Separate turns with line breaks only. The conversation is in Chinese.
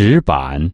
纸板。